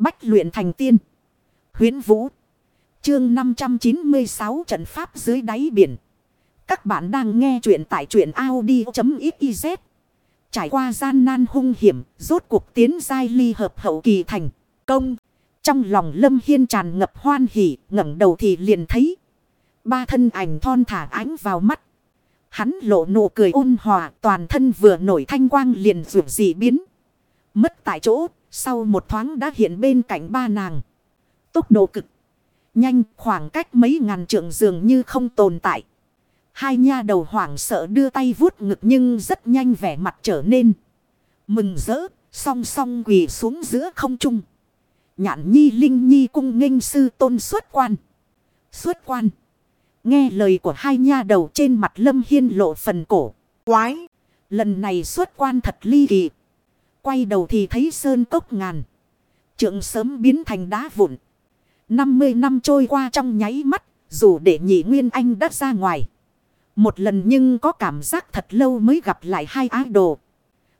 Bách luyện thành tiên. Huyến Vũ. Chương 596 trận pháp dưới đáy biển. Các bạn đang nghe truyện tại truyện Audi.xyz. Trải qua gian nan hung hiểm, rốt cuộc tiến giai ly hợp hậu kỳ thành công. Trong lòng Lâm Hiên tràn ngập hoan hỉ, ngẩng đầu thì liền thấy. Ba thân ảnh thon thả ánh vào mắt. Hắn lộ nụ cười ôn hòa, toàn thân vừa nổi thanh quang liền rượu dị biến. Mất tại chỗ, sau một thoáng đã hiện bên cạnh ba nàng. Tốc độ cực. Nhanh khoảng cách mấy ngàn trượng dường như không tồn tại. Hai nha đầu hoảng sợ đưa tay vuốt ngực nhưng rất nhanh vẻ mặt trở nên. Mừng rỡ, song song quỳ xuống giữa không trung. Nhạn nhi linh nhi cung nghênh sư tôn xuất quan. Xuất quan. Nghe lời của hai nha đầu trên mặt lâm hiên lộ phần cổ. Quái. Lần này xuất quan thật ly kỳ. Quay đầu thì thấy sơn cốc ngàn. Trượng sớm biến thành đá vụn. 50 năm trôi qua trong nháy mắt. Dù để nhị nguyên anh đã ra ngoài. Một lần nhưng có cảm giác thật lâu mới gặp lại hai ái đồ.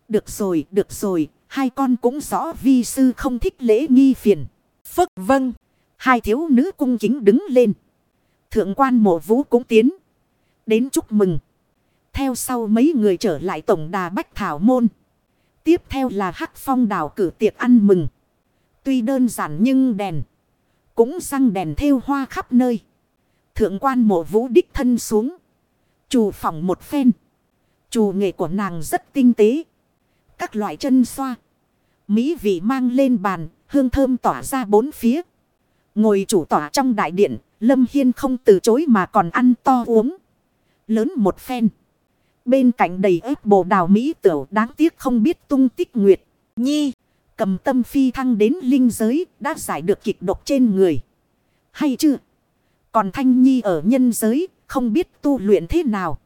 Được rồi, được rồi. Hai con cũng rõ vi sư không thích lễ nghi phiền. phất vâng. Hai thiếu nữ cung kính đứng lên. Thượng quan mộ vũ cũng tiến. Đến chúc mừng. Theo sau mấy người trở lại tổng đà Bách Thảo Môn. Tiếp theo là hắc phong đảo cử tiệc ăn mừng. Tuy đơn giản nhưng đèn. Cũng răng đèn theo hoa khắp nơi. Thượng quan mộ vũ đích thân xuống. Chủ phòng một phen. Chủ nghệ của nàng rất tinh tế. Các loại chân xoa. Mỹ vị mang lên bàn. Hương thơm tỏa ra bốn phía. Ngồi chủ tỏa trong đại điện. Lâm Hiên không từ chối mà còn ăn to uống. Lớn một phen. Bên cạnh đầy ếp bồ đào Mỹ tiểu đáng tiếc không biết tung tích Nguyệt. Nhi, cầm tâm phi thăng đến linh giới đã giải được kịch độc trên người. Hay chưa? Còn Thanh Nhi ở nhân giới không biết tu luyện thế nào.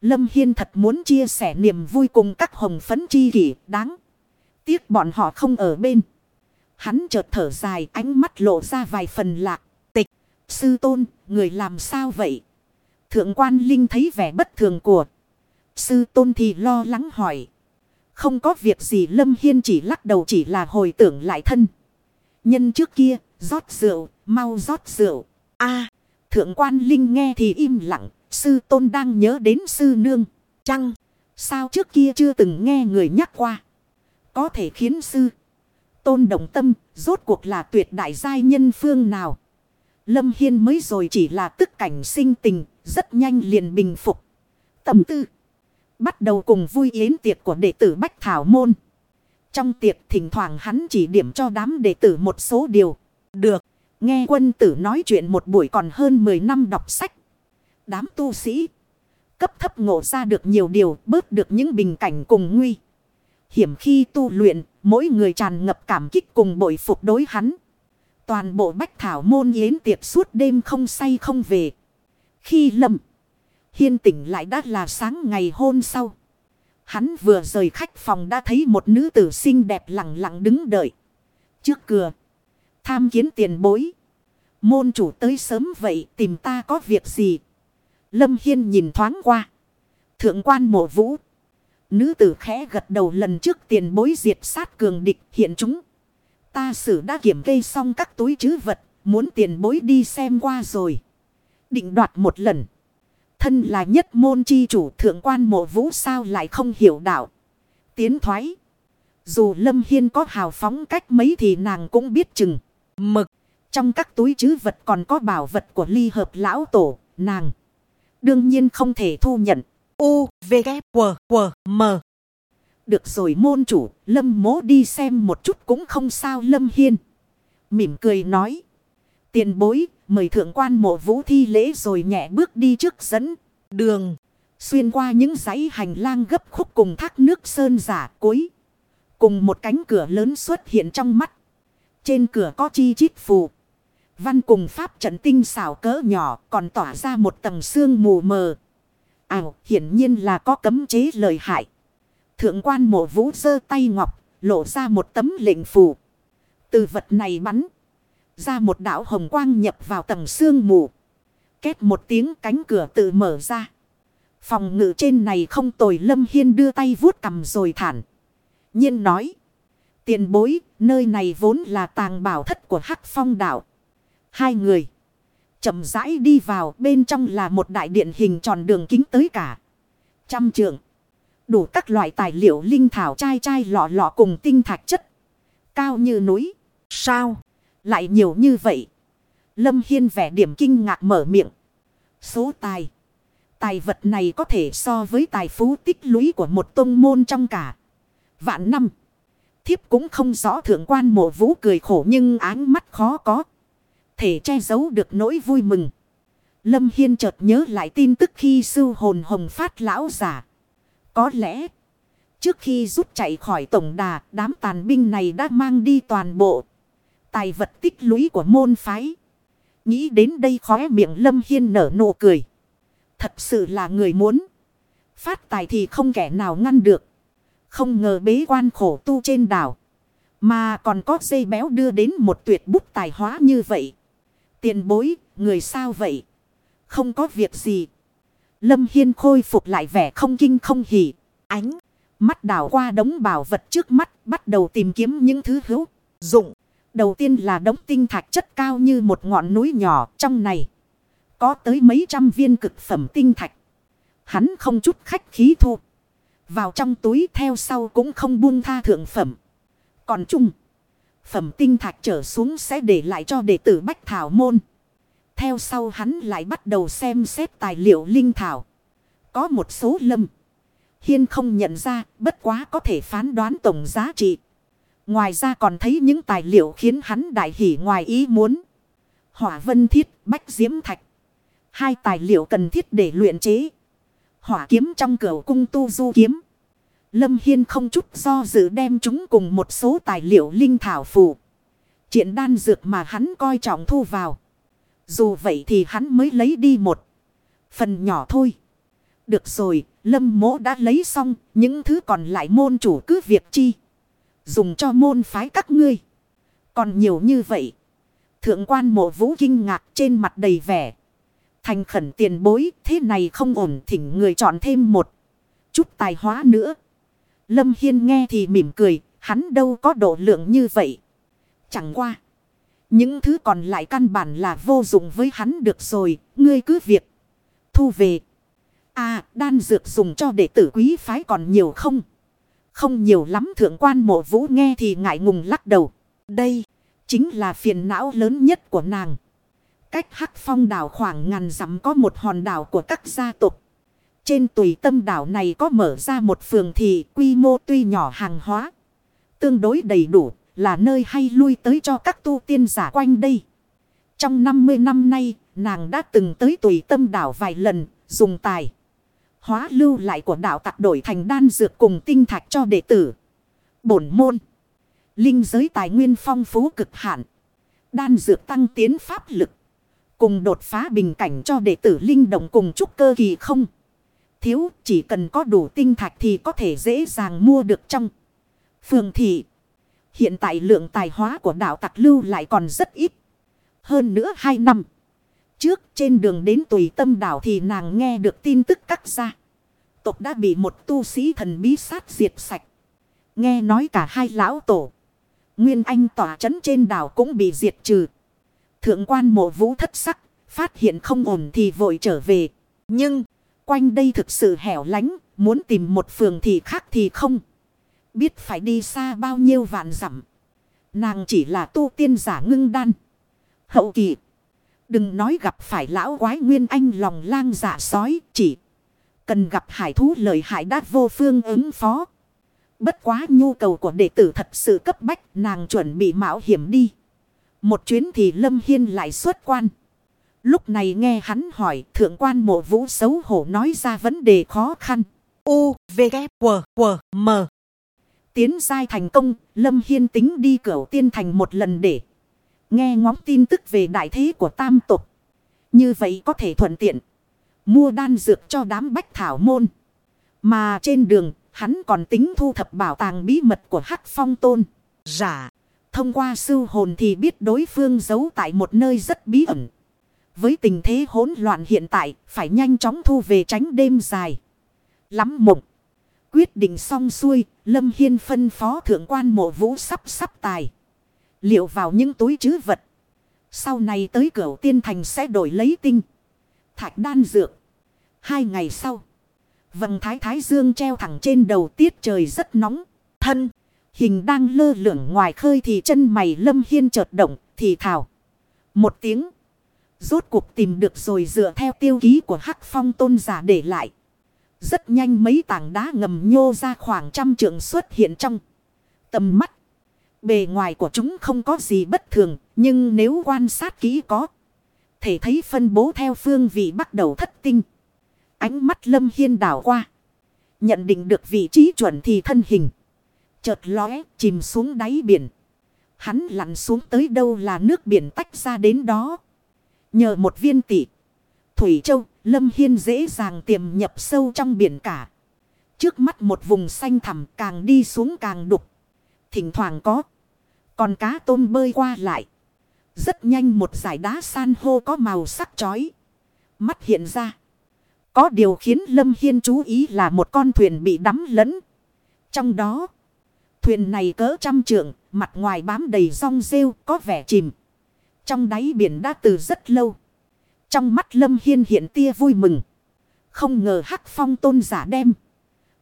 Lâm Hiên thật muốn chia sẻ niềm vui cùng các hồng phấn chi kỷ đáng. Tiếc bọn họ không ở bên. Hắn chợt thở dài ánh mắt lộ ra vài phần lạc. Tịch, sư tôn, người làm sao vậy? Thượng quan Linh thấy vẻ bất thường của Sư tôn thì lo lắng hỏi. Không có việc gì Lâm Hiên chỉ lắc đầu chỉ là hồi tưởng lại thân. Nhân trước kia, rót rượu, mau rót rượu. a thượng quan Linh nghe thì im lặng, sư tôn đang nhớ đến sư nương. Chăng, sao trước kia chưa từng nghe người nhắc qua. Có thể khiến sư tôn động tâm, rốt cuộc là tuyệt đại giai nhân phương nào. Lâm Hiên mới rồi chỉ là tức cảnh sinh tình, rất nhanh liền bình phục. Tâm tư. Bắt đầu cùng vui yến tiệc của đệ tử Bách Thảo Môn. Trong tiệc thỉnh thoảng hắn chỉ điểm cho đám đệ tử một số điều. Được, nghe quân tử nói chuyện một buổi còn hơn 10 năm đọc sách. Đám tu sĩ cấp thấp ngộ ra được nhiều điều bớt được những bình cảnh cùng nguy. Hiểm khi tu luyện, mỗi người tràn ngập cảm kích cùng bội phục đối hắn. Toàn bộ bách thảo môn yến tiệc suốt đêm không say không về. Khi lầm. Hiên tỉnh lại đã là sáng ngày hôm sau. Hắn vừa rời khách phòng đã thấy một nữ tử xinh đẹp lặng lặng đứng đợi. Trước cửa. Tham kiến tiền bối. Môn chủ tới sớm vậy, tìm ta có việc gì? Lâm Hiên nhìn thoáng qua. Thượng quan mộ vũ. Nữ tử khẽ gật đầu lần trước tiền bối diệt sát cường địch hiện chúng. Ta xử đã kiểm kê xong các túi chứ vật. Muốn tiền bối đi xem qua rồi. Định đoạt một lần. Thân là nhất môn chi chủ thượng quan mộ vũ sao lại không hiểu đạo. Tiến thoái. Dù Lâm Hiên có hào phóng cách mấy thì nàng cũng biết chừng. Mực. Trong các túi chứ vật còn có bảo vật của ly hợp lão tổ. Nàng. Đương nhiên không thể thu nhận. U, V, K, W, W, M. Được rồi môn chủ. Lâm mố đi xem một chút cũng không sao Lâm Hiên. Mỉm cười nói. Tiền bối Mời thượng quan mộ vũ thi lễ rồi nhẹ bước đi trước dẫn. Đường. Xuyên qua những dãy hành lang gấp khúc cùng thác nước sơn giả cuối. Cùng một cánh cửa lớn xuất hiện trong mắt. Trên cửa có chi chít phù. Văn cùng pháp trận tinh xảo cỡ nhỏ còn tỏa ra một tầng xương mù mờ. Ảo, hiển nhiên là có cấm chế lời hại. Thượng quan mộ vũ giơ tay ngọc, lộ ra một tấm lệnh phù. Từ vật này bắn. Ra một đảo hồng quang nhập vào tầng xương mù. Két một tiếng cánh cửa tự mở ra. Phòng ngự trên này không tồi lâm hiên đưa tay vuốt cầm rồi thản. nhiên nói. Tiền bối, nơi này vốn là tàng bảo thất của Hắc Phong đảo. Hai người chậm rãi đi vào, bên trong là một đại điện hình tròn đường kính tới cả trăm trượng. Đủ các loại tài liệu linh thảo chai chai lọ lọ cùng tinh thạch chất cao như núi. Sao? Lại nhiều như vậy. Lâm Hiên vẻ điểm kinh ngạc mở miệng. Số tài. Tài vật này có thể so với tài phú tích lũy của một tông môn trong cả. Vạn năm. Thiếp cũng không rõ thượng quan mộ vũ cười khổ nhưng áng mắt khó có. Thể che giấu được nỗi vui mừng. Lâm Hiên chợt nhớ lại tin tức khi sư hồn hồng phát lão giả. Có lẽ. Trước khi rút chạy khỏi tổng đà, đám tàn binh này đã mang đi toàn bộ. Tài vật tích lũy của môn phái. Nghĩ đến đây khóe miệng Lâm Hiên nở nụ cười. Thật sự là người muốn. Phát tài thì không kẻ nào ngăn được. Không ngờ bế quan khổ tu trên đảo. Mà còn có dây béo đưa đến một tuyệt bút tài hóa như vậy. Tiền bối, người sao vậy? Không có việc gì. Lâm Hiên khôi phục lại vẻ không kinh không hỉ. Ánh. Mắt đảo qua đống bảo vật trước mắt. Bắt đầu tìm kiếm những thứ hữu. Dụng. Đầu tiên là đống tinh thạch chất cao như một ngọn núi nhỏ trong này. Có tới mấy trăm viên cực phẩm tinh thạch. Hắn không chút khách khí thu. Vào trong túi theo sau cũng không buông tha thượng phẩm. Còn chung. Phẩm tinh thạch trở xuống sẽ để lại cho đệ tử Bách Thảo Môn. Theo sau hắn lại bắt đầu xem xét tài liệu linh thảo. Có một số lâm. Hiên không nhận ra, bất quá có thể phán đoán tổng giá trị. Ngoài ra còn thấy những tài liệu khiến hắn đại hỉ ngoài ý muốn. Hỏa vân thiết, bách diễm thạch. Hai tài liệu cần thiết để luyện chế. Hỏa kiếm trong cửa cung tu du kiếm. Lâm Hiên không chút do dự đem chúng cùng một số tài liệu linh thảo phù. Triển đan dược mà hắn coi trọng thu vào. Dù vậy thì hắn mới lấy đi một phần nhỏ thôi. Được rồi, lâm mỗ đã lấy xong, những thứ còn lại môn chủ cứ việc chi. Dùng cho môn phái các ngươi. Còn nhiều như vậy. Thượng quan mộ vũ kinh ngạc trên mặt đầy vẻ. Thành khẩn tiền bối, thế này không ổn thỉnh người chọn thêm một chút tài hóa nữa. Lâm Hiên nghe thì mỉm cười, hắn đâu có độ lượng như vậy. Chẳng qua. Những thứ còn lại căn bản là vô dụng với hắn được rồi, ngươi cứ việc. Thu về. À, đan dược dùng cho đệ tử quý phái còn nhiều không? Không nhiều lắm thượng quan mộ vũ nghe thì ngại ngùng lắc đầu. Đây, chính là phiền não lớn nhất của nàng. Cách hắc phong đảo khoảng ngàn dặm có một hòn đảo của các gia tộc. Trên tùy tâm đảo này có mở ra một phường thị quy mô tuy nhỏ hàng hóa. Tương đối đầy đủ là nơi hay lui tới cho các tu tiên giả quanh đây. Trong 50 năm nay, nàng đã từng tới tùy tâm đảo vài lần, dùng tài. Hóa lưu lại của đạo tặc đổi thành đan dược cùng tinh thạch cho đệ tử. Bổn môn. Linh giới tài nguyên phong phú cực hạn. Đan dược tăng tiến pháp lực. Cùng đột phá bình cảnh cho đệ tử linh động cùng trúc cơ kỳ không. Thiếu, chỉ cần có đủ tinh thạch thì có thể dễ dàng mua được trong. Phường thị. Hiện tại lượng tài hóa của đạo tặc lưu lại còn rất ít. Hơn nữa hai năm. Trước trên đường đến tùy tâm đảo thì nàng nghe được tin tức các gia. Tộc đã bị một tu sĩ thần bí sát diệt sạch. Nghe nói cả hai lão tổ. Nguyên Anh tỏa chấn trên đảo cũng bị diệt trừ. Thượng quan mộ vũ thất sắc. Phát hiện không ổn thì vội trở về. Nhưng, quanh đây thực sự hẻo lánh. Muốn tìm một phường thì khác thì không. Biết phải đi xa bao nhiêu vạn dặm. Nàng chỉ là tu tiên giả ngưng đan. Hậu kỳ. Đừng nói gặp phải lão quái nguyên anh lòng lang dạ sói. Chỉ cần gặp hải thú lợi hại đát vô phương ứng phó. Bất quá nhu cầu của đệ tử thật sự cấp bách. Nàng chuẩn bị mạo hiểm đi. Một chuyến thì Lâm Hiên lại xuất quan. Lúc này nghe hắn hỏi thượng quan mộ vũ xấu hổ nói ra vấn đề khó khăn. U, V, K, W, W, M. Tiến giai thành công, Lâm Hiên tính đi cửa tiên thành một lần để nghe ngóng tin tức về đại thế của tam tục. Như vậy có thể thuận tiện. Mua đan dược cho đám bách thảo môn. Mà trên đường, hắn còn tính thu thập bảo tàng bí mật của Hắc Phong Tôn. Giả, thông qua sư hồn thì biết đối phương giấu tại một nơi rất bí ẩn. Với tình thế hỗn loạn hiện tại, phải nhanh chóng thu về tránh đêm dài. Lắm mộng. Quyết định xong xuôi, Lâm Hiên phân phó thượng quan mộ vũ sắp sắp tài. Liệu vào những túi chứ vật. Sau này tới cửa tiên thành sẽ đổi lấy tinh. Thạch đan dược. Hai ngày sau. Vầng thái thái dương treo thẳng trên đầu tiết trời rất nóng. Thân. Hình đang lơ lửng ngoài khơi thì chân mày lâm hiên chợt động, thì thảo. Một tiếng. Rốt cuộc tìm được rồi dựa theo tiêu ký của Hắc Phong tôn giả để lại. Rất nhanh mấy tảng đá ngầm nhô ra khoảng trăm trượng xuất hiện trong tầm mắt. Bề ngoài của chúng không có gì bất thường, nhưng nếu quan sát kỹ có, thể thấy phân bố theo phương vị bắt đầu thất tinh. Ánh mắt lâm hiên đảo qua. Nhận định được vị trí chuẩn thì thân hình. Chợt lóe, chìm xuống đáy biển. Hắn lặn xuống tới đâu là nước biển tách ra đến đó. Nhờ một viên tỷ. Thủy Châu, Lâm Hiên dễ dàng tiềm nhập sâu trong biển cả. Trước mắt một vùng xanh thẳm càng đi xuống càng đục. Thỉnh thoảng có. Còn cá tôm bơi qua lại. Rất nhanh một dải đá san hô có màu sắc chói. Mắt hiện ra. Có điều khiến Lâm Hiên chú ý là một con thuyền bị đắm lẫn. Trong đó. Thuyền này cỡ trăm trượng. Mặt ngoài bám đầy rong rêu, có vẻ chìm. Trong đáy biển đã từ rất lâu. Trong mắt Lâm Hiên hiện tia vui mừng. Không ngờ Hắc Phong tôn giả đem.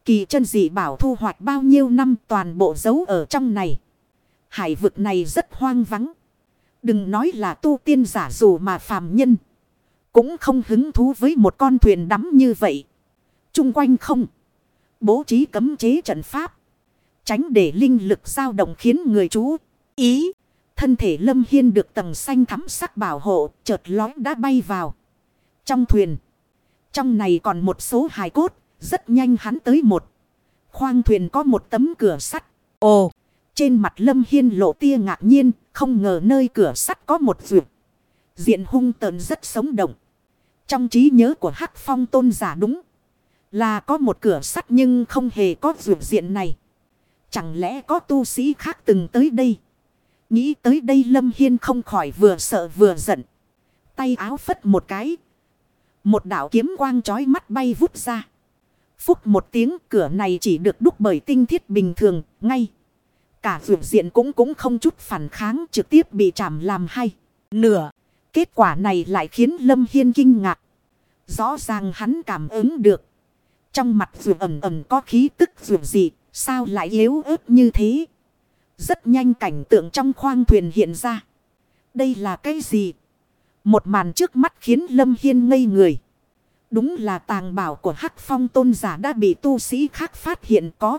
Kỳ chân dị bảo thu hoạch bao nhiêu năm toàn bộ dấu ở trong này. Hải vực này rất hoang vắng. Đừng nói là tu tiên giả dù mà phàm nhân. Cũng không hứng thú với một con thuyền đắm như vậy. Trung quanh không. Bố trí cấm chế trận pháp. Tránh để linh lực dao động khiến người chú ý. Thân thể Lâm Hiên được tầng xanh thắm sắc bảo hộ, chợt lói đã bay vào. Trong thuyền. Trong này còn một số hài cốt, rất nhanh hắn tới một. Khoang thuyền có một tấm cửa sắt. Ồ, trên mặt Lâm Hiên lộ tia ngạc nhiên, không ngờ nơi cửa sắt có một vượt. Diện hung tợn rất sống động. Trong trí nhớ của Hắc Phong tôn giả đúng là có một cửa sắt nhưng không hề có vượt diện này. Chẳng lẽ có tu sĩ khác từng tới đây? Nghĩ tới đây Lâm Hiên không khỏi vừa sợ vừa giận. Tay áo phất một cái. Một đạo kiếm quang chói mắt bay vút ra. Phúc một tiếng cửa này chỉ được đúc bởi tinh thiết bình thường, ngay. Cả vượt diện cũng cũng không chút phản kháng trực tiếp bị chạm làm hay. Nửa. Kết quả này lại khiến Lâm Hiên kinh ngạc. Rõ ràng hắn cảm ứng được. Trong mặt vượt ẩm ẩm có khí tức vượt gì, sao lại yếu ớt như thế? Rất nhanh cảnh tượng trong khoang thuyền hiện ra. Đây là cái gì? Một màn trước mắt khiến Lâm Hiên ngây người. Đúng là tàng bảo của Hắc Phong tôn giả đã bị tu sĩ khác phát hiện có.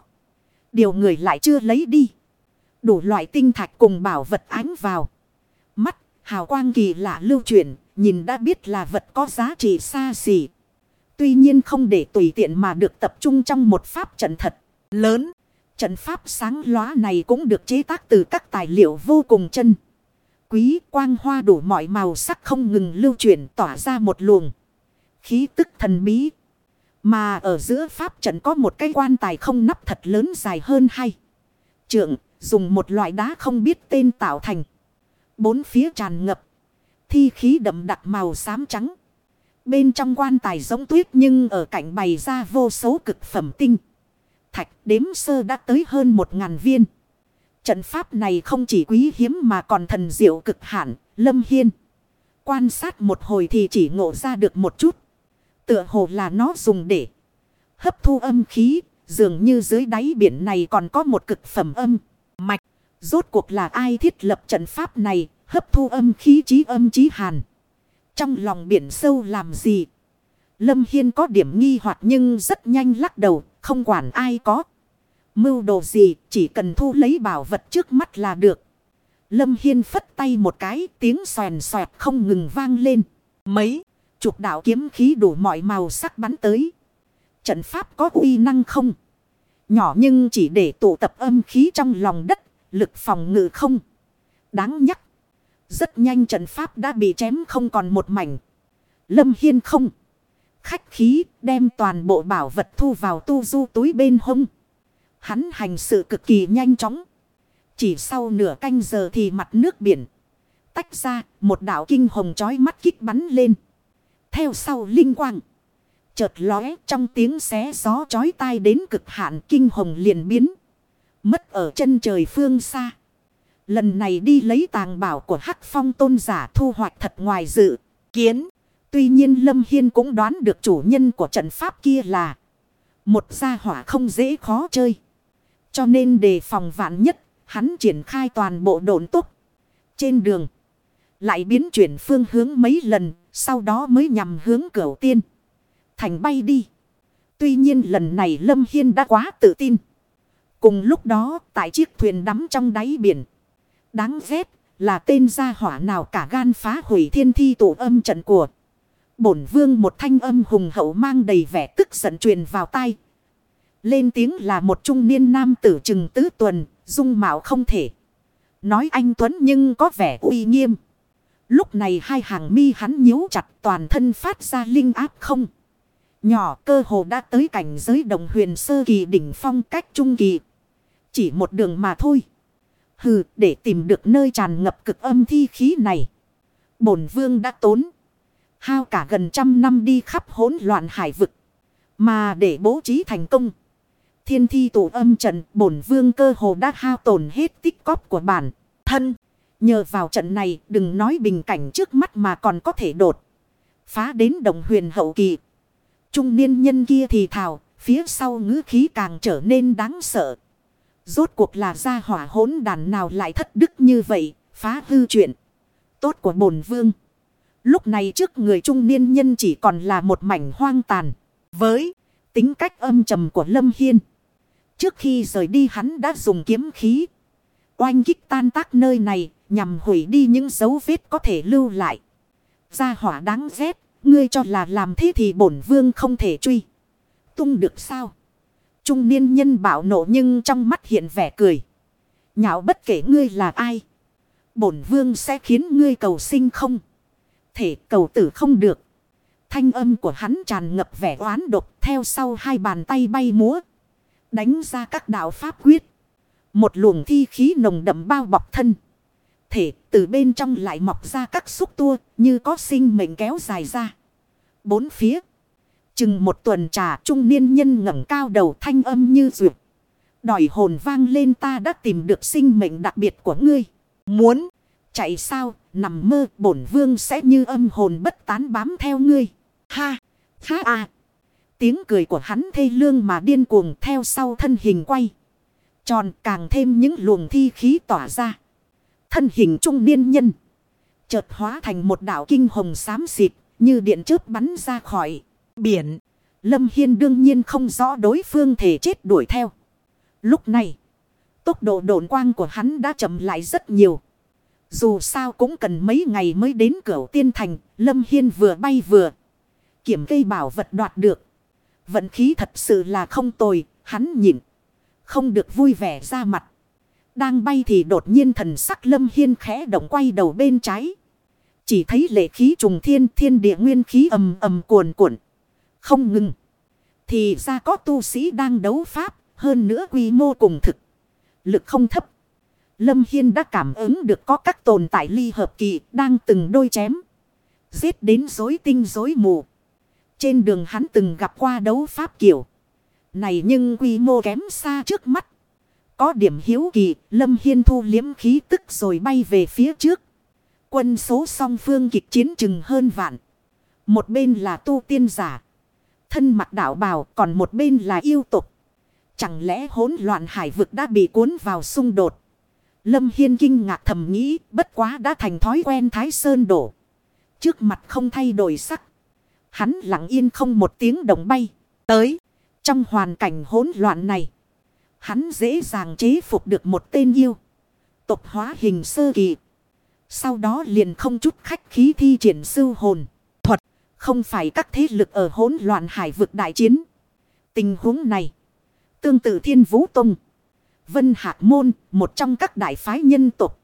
Điều người lại chưa lấy đi. Đủ loại tinh thạch cùng bảo vật ánh vào. Mắt, hào quang kỳ lạ lưu chuyển, nhìn đã biết là vật có giá trị xa xỉ. Tuy nhiên không để tùy tiện mà được tập trung trong một pháp trận thật lớn. Trận pháp sáng lóa này cũng được chế tác từ các tài liệu vô cùng chân. Quý quang hoa đủ mọi màu sắc không ngừng lưu chuyển tỏa ra một luồng. Khí tức thần bí. Mà ở giữa pháp trận có một cái quan tài không nắp thật lớn dài hơn hay. Trượng dùng một loại đá không biết tên tạo thành. Bốn phía tràn ngập. Thi khí đậm đặc màu xám trắng. Bên trong quan tài giống tuyết nhưng ở cạnh bày ra vô số cực phẩm tinh thạch đếm sơ đã tới hơn một ngàn viên. Trận pháp này không chỉ quý hiếm mà còn thần diệu cực hạn, lâm hiên. Quan sát một hồi thì chỉ ngộ ra được một chút. Tựa hồ là nó dùng để hấp thu âm khí, dường như dưới đáy biển này còn có một cực phẩm âm, mạch. Rốt cuộc là ai thiết lập trận pháp này, hấp thu âm khí trí âm trí hàn. Trong lòng biển sâu làm gì? Lâm Hiên có điểm nghi hoặc nhưng rất nhanh lắc đầu, không quản ai có. Mưu đồ gì, chỉ cần thu lấy bảo vật trước mắt là được. Lâm Hiên phất tay một cái, tiếng xoèn xoẹt không ngừng vang lên. Mấy, chục đạo kiếm khí đủ mọi màu sắc bắn tới. Trận pháp có uy năng không? Nhỏ nhưng chỉ để tụ tập âm khí trong lòng đất, lực phòng ngự không. Đáng nhắc. Rất nhanh trận pháp đã bị chém không còn một mảnh. Lâm Hiên không khách khí đem toàn bộ bảo vật thu vào tu du túi bên hông. Hắn hành sự cực kỳ nhanh chóng. Chỉ sau nửa canh giờ thì mặt nước biển. Tách ra một đảo kinh hồng chói mắt kích bắn lên. Theo sau linh quang. Chợt lóe trong tiếng xé gió chói tai đến cực hạn kinh hồng liền biến. Mất ở chân trời phương xa. Lần này đi lấy tàng bảo của Hắc Phong tôn giả thu hoạch thật ngoài dự kiến. Tuy nhiên Lâm Hiên cũng đoán được chủ nhân của trận pháp kia là một gia hỏa không dễ khó chơi. Cho nên đề phòng vạn nhất, hắn triển khai toàn bộ độn tốc. Trên đường, lại biến chuyển phương hướng mấy lần, sau đó mới nhằm hướng cửu tiên. Thành bay đi. Tuy nhiên lần này Lâm Hiên đã quá tự tin. Cùng lúc đó, tại chiếc thuyền đắm trong đáy biển. Đáng ghét là tên gia hỏa nào cả gan phá hủy thiên thi tổ âm trận của. Bổn vương một thanh âm hùng hậu mang đầy vẻ tức giận truyền vào tai. Lên tiếng là một trung niên nam tử trừng tứ tuần, dung mạo không thể. Nói anh Tuấn nhưng có vẻ uy nghiêm. Lúc này hai hàng mi hắn nhíu chặt toàn thân phát ra linh áp không. Nhỏ cơ hồ đã tới cảnh giới đồng huyền sơ kỳ đỉnh phong cách trung kỳ. Chỉ một đường mà thôi. Hừ, để tìm được nơi tràn ngập cực âm thi khí này. Bổn vương đã tốn. Hao cả gần trăm năm đi khắp hỗn loạn hải vực. Mà để bố trí thành công. Thiên thi tổ âm trận bổn vương cơ hồ đã hao tổn hết tích cóp của bản thân. Nhờ vào trận này đừng nói bình cảnh trước mắt mà còn có thể đột. Phá đến đồng huyền hậu kỳ. Trung niên nhân kia thì thào, phía sau ngữ khí càng trở nên đáng sợ. Rốt cuộc là gia hỏa hỗn đàn nào lại thất đức như vậy, phá hư chuyện. Tốt của bổn vương. Lúc này trước người trung niên nhân chỉ còn là một mảnh hoang tàn. Với tính cách âm trầm của Lâm Hiên. Trước khi rời đi hắn đã dùng kiếm khí. Oanh kích tan tác nơi này nhằm hủy đi những dấu vết có thể lưu lại. Gia hỏa đáng ghét. Ngươi cho là làm thế thì bổn vương không thể truy. Tung được sao? Trung niên nhân bảo nộ nhưng trong mắt hiện vẻ cười. Nhạo bất kể ngươi là ai. Bổn vương sẽ khiến ngươi cầu sinh không. Thể cầu tử không được. Thanh âm của hắn tràn ngập vẻ oán độc theo sau hai bàn tay bay múa. Đánh ra các đạo pháp quyết. Một luồng thi khí nồng đậm bao bọc thân. Thể, từ bên trong lại mọc ra các xúc tua, như có sinh mệnh kéo dài ra. Bốn phía. Chừng một tuần trà trung niên nhân ngẩng cao đầu thanh âm như rượu. Đòi hồn vang lên, ta đã tìm được sinh mệnh đặc biệt của ngươi. Muốn chạy sao nằm mơ, bổn vương sẽ như âm hồn bất tán bám theo ngươi. Ha! Ha à! Tiếng cười của hắn thê lương mà điên cuồng theo sau thân hình quay. Tròn càng thêm những luồng thi khí tỏa ra. Thân hình trung niên nhân. Chợt hóa thành một đảo kinh hồng xám xịt như điện chớp bắn ra khỏi biển. Lâm Hiên đương nhiên không rõ đối phương thể chết đuổi theo. Lúc này, tốc độ độn quang của hắn đã chậm lại rất nhiều. Dù sao cũng cần mấy ngày mới đến cửa tiên thành, Lâm Hiên vừa bay vừa. Kiểm cây bảo vật đoạt được. Vận khí thật sự là không tồi, hắn nhịn. Không được vui vẻ ra mặt. Đang bay thì đột nhiên thần sắc Lâm Hiên khẽ động quay đầu bên trái. Chỉ thấy lệ khí trùng thiên thiên địa nguyên khí ầm ầm cuồn cuộn. Không ngừng. Thì ra có tu sĩ đang đấu pháp, hơn nữa quy mô cùng thực. Lực không thấp. Lâm Hiên đã cảm ứng được có các tồn tại ly hợp kỳ đang từng đôi chém. Giết đến dối tinh dối mù. Trên đường hắn từng gặp qua đấu pháp kiểu. Này nhưng quy mô kém xa trước mắt. Có điểm hiếu kỳ, Lâm Hiên thu liếm khí tức rồi bay về phía trước. Quân số song phương kịch chiến chừng hơn vạn. Một bên là tu tiên giả. Thân mặt đạo bào còn một bên là yêu tục. Chẳng lẽ hỗn loạn hải vực đã bị cuốn vào xung đột. Lâm Hiên kinh ngạc thầm nghĩ bất quá đã thành thói quen Thái Sơn đổ. Trước mặt không thay đổi sắc. Hắn lặng yên không một tiếng động bay. Tới. Trong hoàn cảnh hỗn loạn này. Hắn dễ dàng chế phục được một tên yêu. tộc hóa hình sơ kỳ. Sau đó liền không chút khách khí thi triển sư hồn. Thuật. Không phải các thế lực ở hỗn loạn hải vực đại chiến. Tình huống này. Tương tự thiên vũ tông. Vân Hạc Môn, một trong các đại phái nhân tộc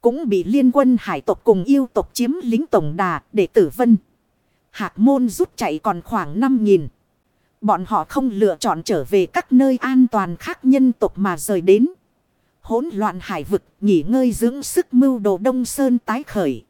Cũng bị liên quân hải tộc cùng yêu tộc chiếm lính tổng đà để tử Vân. Hạc Môn rút chạy còn khoảng 5.000. Bọn họ không lựa chọn trở về các nơi an toàn khác nhân tộc mà rời đến. Hỗn loạn hải vực, nghỉ ngơi dưỡng sức mưu đồ Đông Sơn tái khởi.